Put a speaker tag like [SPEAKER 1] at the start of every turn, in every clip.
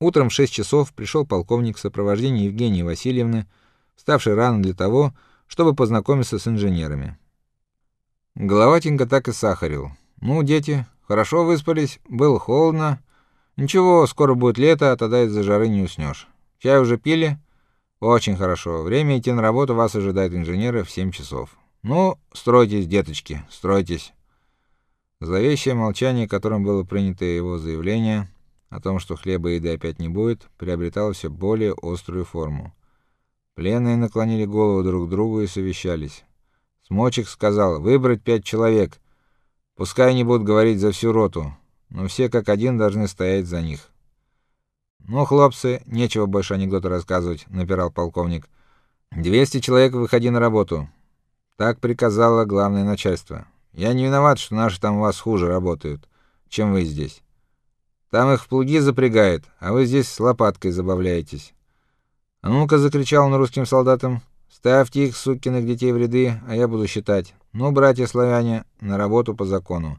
[SPEAKER 1] Утром в 6 часов пришел полковник в сопровождении Евгении Васильевны, вставшей рано для того, чтобы познакомиться с инженерами. Головатенько так и сахарил. Ну, дети, хорошо выспались, было холодно. Ничего, скоро будет лето, а тогда из-за жары не уснешь. Чай уже пили? Очень хорошо. Время идти на работу вас ожидают инженеры в 7 часов. Ну, стройтесь, деточки, стройтесь. Зловещее молчание, которым было принято его заявление о том, что хлеба и еды опять не будет, приобретало все более острую форму. Пленные наклонили голову друг к другу и совещались. Смочек сказал: "Выбрать пять человек. Пускай они будут говорить за всю роту, но все как один должны стоять за них". "Ну, хлопцы, нечего больше анекдоты рассказывать", напирал полковник. «Двести человек выходи на работу". Так приказало главное начальство. Я не виноват, что наши там у вас хуже работают, чем вы здесь. Там их в плуги запрягают, а вы здесь с лопаткой забавляетесь. А ну-ка, закричал он русским солдатам. Ставьте их, сукиных детей, в ряды, а я буду считать. Ну, братья славяне, на работу по закону.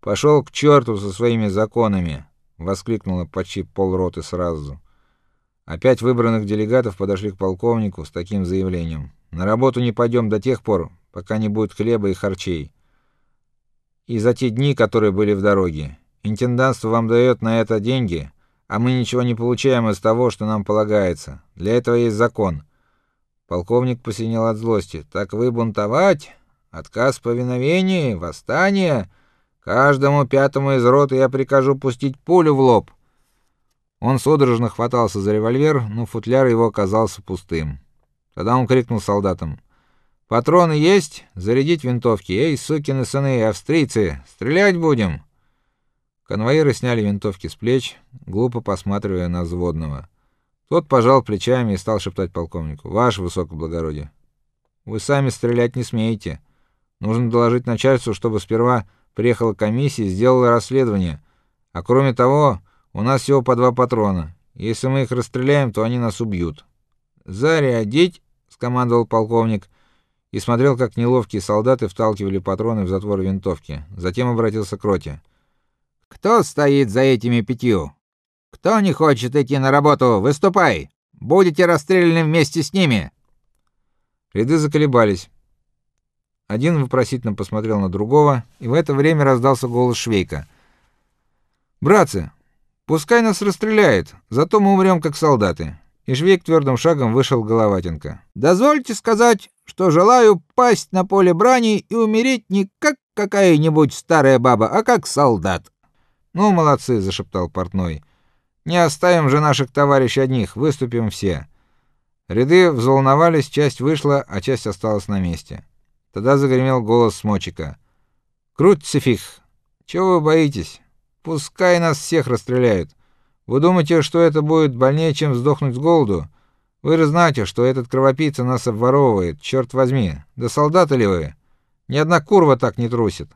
[SPEAKER 1] Пошел к черту со своими законами, воскликнула почти полроты сразу. Опять выбранных делегатов подошли к полковнику с таким заявлением: "На работу не пойдем до тех пор, пока не будет хлеба и харчей и за те дни, которые были в дороге. Интендантство вам дает на это деньги, а мы ничего не получаем из того, что нам полагается. Для этого есть закон. Полковник посинел от злости. Так вы бунтовать? Отказ в повиновении, восстание? Каждому пятому из роты я прикажу пустить пулю в лоб. Он судорожно хватался за револьвер, но футляр его оказался пустым. Тогда он крикнул солдатам: Патроны есть? Зарядить винтовки. Эй, сукины сыны, австрийцы, стрелять будем. Конвоиры сняли винтовки с плеч, глупо посматривая на взводного. Тот пожал плечами и стал шептать полковнику: "Ваше высокоблагородие, вы сами стрелять не смеете. Нужно доложить начальству, чтобы сперва приехала комиссия и сделала расследование. А кроме того, у нас всего по два патрона. Если мы их расстреляем, то они нас убьют". "Зарядить", скомандовал полковник и смотрел, как неловкие солдаты вталкивали патроны в затвор винтовки. Затем обратился к роте. Кто стоит за этими пятью? Кто не хочет идти на работу, выступай. Будете расстреляны вместе с ними. Ряды заколебались. Один вопросительно посмотрел на другого, и в это время раздался голос Швейка. Братцы, пускай нас расстреляет, зато мы умрем как солдаты. И Швейк твердым шагом вышел к Головатенко. Дозвольте сказать, что желаю пасть на поле брани и умереть не как какая-нибудь старая баба, а как солдат. Ну, молодцы, зашептал портной. Не оставим же наших товарищей одних, выступим все. Ряды взволновались, часть вышла, а часть осталась на месте. Тогда загремел голос смочика. Крутцифих, чего вы боитесь? Пускай нас всех расстреляют. Вы думаете, что это будет больнее, чем сдохнуть с голоду? Вы же знаете, что этот кровопийца нас обворовывает, черт возьми. Да солдаты ли вы? Ни одна курва так не трусит.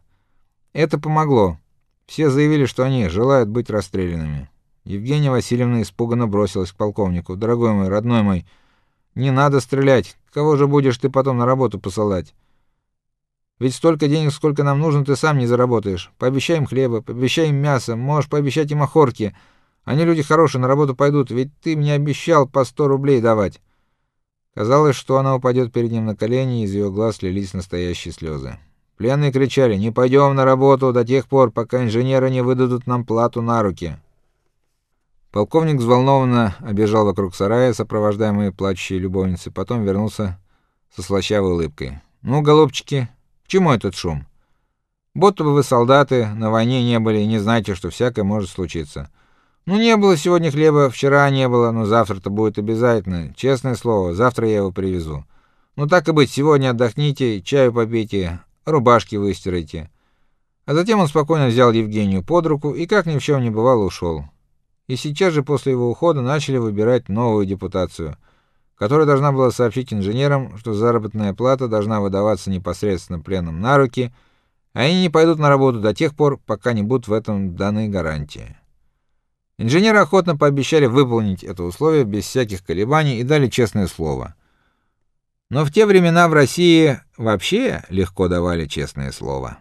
[SPEAKER 1] Это помогло. Все заявили, что они желают быть расстрелянными. Евгения Васильевна испуганно бросилась к полковнику. Дорогой мой, родной мой, не надо стрелять. Кого же будешь ты потом на работу посылать? Ведь столько денег, сколько нам нужно, ты сам не заработаешь. Пообещай им хлеба, пообещай им мяса, можешь пообещать им охорки. Они люди хорошие, на работу пойдут, ведь ты мне обещал по сто рублей давать. Казалось, что она упадет перед ним на колени, и из ее глаз лились настоящие слезы. Пленные кричали: "Не пойдем на работу до тех пор, пока инженеры не выдадут нам плату на руки". Полковник взволнованно обежал вокруг сарая, сопровождаемый плачущей любовницей, потом вернулся со слащавой улыбкой. "Ну, голубчики, к чему этот шум? Будто бы вы солдаты, на войне не были и не знаете, что всякое может случиться. Ну не было сегодня хлеба, вчера не было, но завтра-то будет обязательно. Честное слово, завтра я его привезу. Ну так и быть, сегодня отдохните, чаю попейте, рубашки выстирайте. А затем он спокойно взял Евгению под руку и как ни в чем не бывало ушел. И сейчас же после его ухода начали выбирать новую депутацию, которая должна была сообщить инженерам, что заработная плата должна выдаваться непосредственно пленным на руки, а они не пойдут на работу до тех пор, пока не будут в этом даны гарантии. Инженеры охотно пообещали выполнить это условие без всяких колебаний и дали честное слово. Но в те времена в России вообще легко давали честное слово.